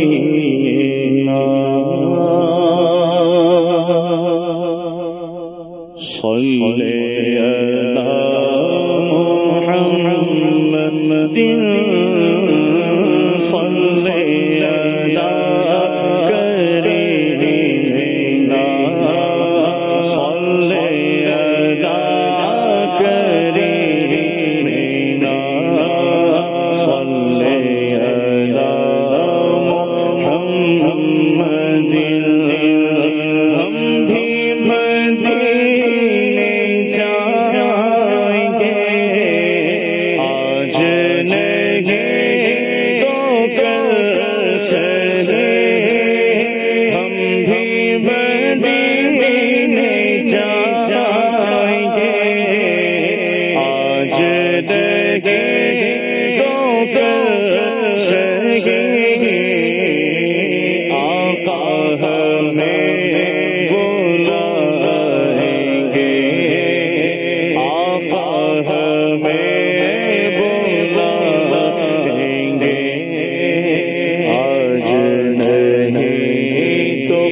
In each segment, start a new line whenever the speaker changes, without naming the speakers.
نبينا صلي على محمد گے۔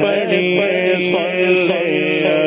پڑی سن